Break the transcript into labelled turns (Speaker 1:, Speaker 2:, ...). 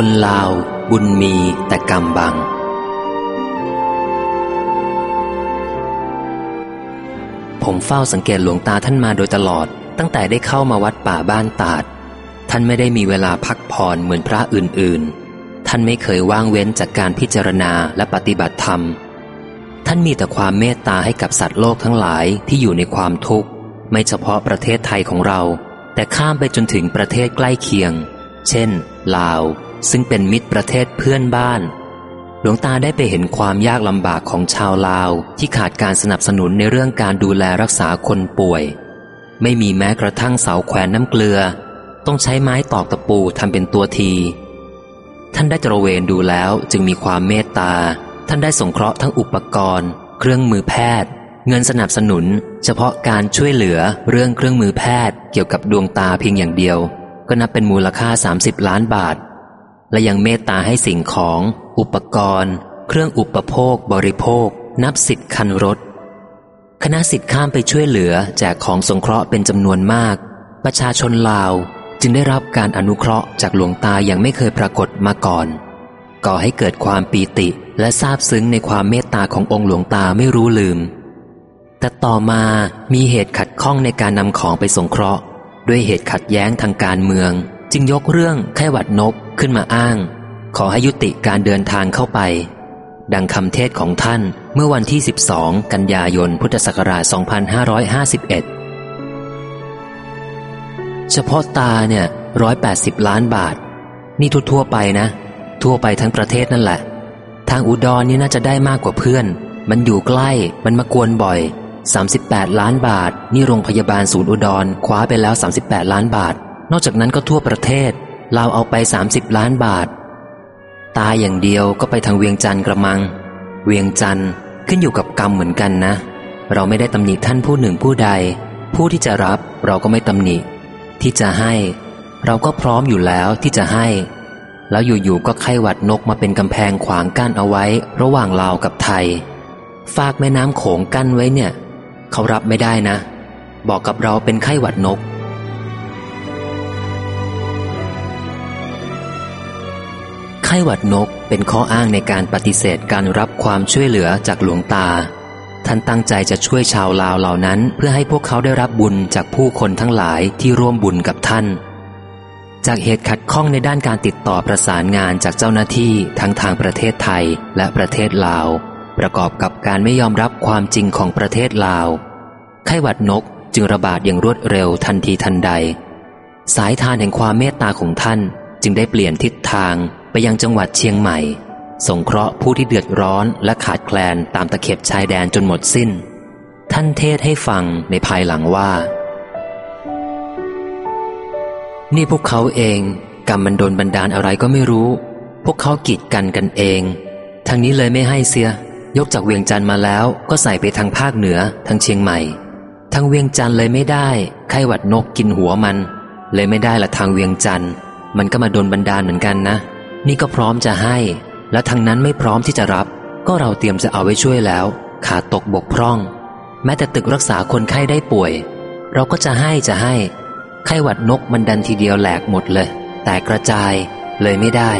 Speaker 1: คนลาวบุญมีแต่กรรมบัง ผมเฝ้าสังเกตหลวงตาท่านมาโดยตลอด ตั้งแต่ได้เข้ามาวัดป่าบ้านตาด ท่านไม่ได้มีเวลาพักผ่อนเหมือนพระอื่นๆ ท่านไม่เคยว่างเว้นจากการพิจารณาและปฏิบัติธรรม ท่านมีแต่ความเมตตาให้กับสัตว์โลกทั้งหลายที่อยู่ในความทุกข์ ไม่เฉพาะประเทศไทยของเรา แต่ข้ามไปจนถึงประเทศใกล้เคียง เช่น ลาว ซึ่งเป็นมิตรประเทศเพื่อนบ้าน หลวงตาได้ไปเห็นความยากลำบากของชาวลาวที่ขาดการสนับสนุนในเรื่องการดูแลรักษาคนป่วย ไม่มีแม้กระทั่งเสาแขวนน้ำเกลือ ต้องใช้ไม้ตอกตะปูทำเป็นตัวที ท่านได้ตระเวนดูแล้วจึงมีความเมตตา ท่านได้สงเคราะห์ทั้งอุปกรณ์ เครื่องมือแพทย์ เงินสนับสนุน เฉพาะการช่วยเหลือเรื่องเครื่องมือแพทย์ เกี่ยวกับดวงตาเพียงอย่างเดียว ก็นับเป็นมูลค่า 30 ล้านบาท และยังเมตตาให้สิ่งของ อุปกรณ์ เครื่องอุปโภค บริโภค นับสิบคันรถ คณะสิทธิ์ข้ามไปช่วยเหลือแจกของสงเคราะห์เป็นจำนวนมาก ประชาชนลาวจึงได้รับการอนุเคราะห์จากหลวงตาอย่างไม่เคยปรากฏมาก่อน ก่อให้เกิดความปีติและซาบซึ้งในความเมตตาขององค์หลวงตาไม่รู้ลืม แต่ต่อมามีเหตุขัดข้องในการนำของไปสงเคราะห์ ด้วยเหตุขัดแย้งทางการเมือง จึงยกเรื่องไข้หวัดนก ขึ้นมาอ้าง ขอให้ยุติการเดินทางเข้าไป ดังคำเทศของท่านเมื่อวันที่ 12 กันยายนพุทธศักราช 2551 เฉพาะตาเนี่ยร้อยแปดสิบล้านบาท นี่ทั่วๆไปนะ ทั่วไปทั้งประเทศนั่นแหละ ทางอุดรนี่น่าจะได้มากกว่าเพื่อน มันอยู่ใกล้มันมากวนบ่อย 38 ล้านบาท นี่โรงพยาบาลศูนย์อุดรคว้าไปแล้ว 38 ล้านบาท นอกจากนั้นก็ทั่วประเทศ เราเอาไป 30 ล้านบาท ตายอย่างเดียวก็ไปทางเวียงจันทร์กระมัง เวียงจันทร์ขึ้นอยู่กับกรรมเหมือนกันนะ เราไม่ได้ตำหนิท่านผู้หนึ่งผู้ใด ผู้ที่จะรับเราก็ไม่ตำหนิ ที่จะให้ เราก็พร้อมอยู่แล้วที่จะให้ แล้วอยู่ๆก็ไข้หวัดนกมาเป็นกำแพงขวางกั้นเอาไว้ ระหว่างลาวกับไทย ฝากแม่น้ำโขงกั้นไว้เนี่ย เขารับไม่ได้นะ บอกกับเราเป็นไข้หวัดนก ไข้หวัดนกเป็นข้ออ้างในการปฏิเสธการรับความช่วยเหลือจากหลวงตา ท่านตั้งใจจะช่วยชาวลาวเหล่านั้น เพื่อให้พวกเขาได้รับบุญจากผู้คนทั้งหลายที่ร่วมบุญกับท่าน จากเหตุขัดข้องในด้านการติดต่อประสานงานจากเจ้าหน้าที่ทั้งทางประเทศไทยและประเทศลาว ประกอบกับการไม่ยอมรับความจริงของประเทศลาว ไข้หวัดนกจึงระบาดอย่างรวดเร็วทันทีทันใด สายทานแห่งความเมตตาของท่านจึงได้เปลี่ยนทิศทาง ไปยังจังหวัดเชียงใหม่ สงเคราะห์ผู้ที่เดือดร้อนและขาดแคลนตามตะเข็บชายแดนจนหมดสิ้น ท่านเทศให้ฟังในภายหลังว่า นี่พวกเขาเองกรรมมันโดนบันดาลอะไรก็ไม่รู้ พวกเขากีดกันกันเอง ทางนี้เลยไม่ให้เสีย ยกจากเวียงจันทร์มาแล้วก็ใส่ไปทางภาคเหนือทางเชียงใหม่ ทางเวียงจันทร์เลยไม่ได้ ไข้หวัดนกกินหัวมัน เลยไม่ได้ละทางเวียงจันทร์มันก็มาโดนบันดาลเหมือนกันนะ นี่ก็พร้อมจะให้ แล้วทางนั้นไม่พร้อมที่จะรับ ก็เราเตรียมจะเอาไว้ช่วยแล้ว ขาดตกบกพร่อง แม้แต่ตึกรักษาคนไข้ได้ป่วย เราก็จะให้จะให้ ไข้หวัดนกมันดันทีเดียวแหลกหมดเลย แต่กระจายเลยไม่ได้